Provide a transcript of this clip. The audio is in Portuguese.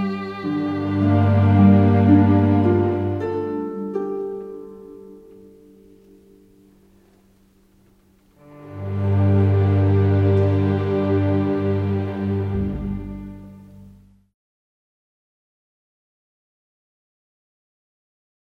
Música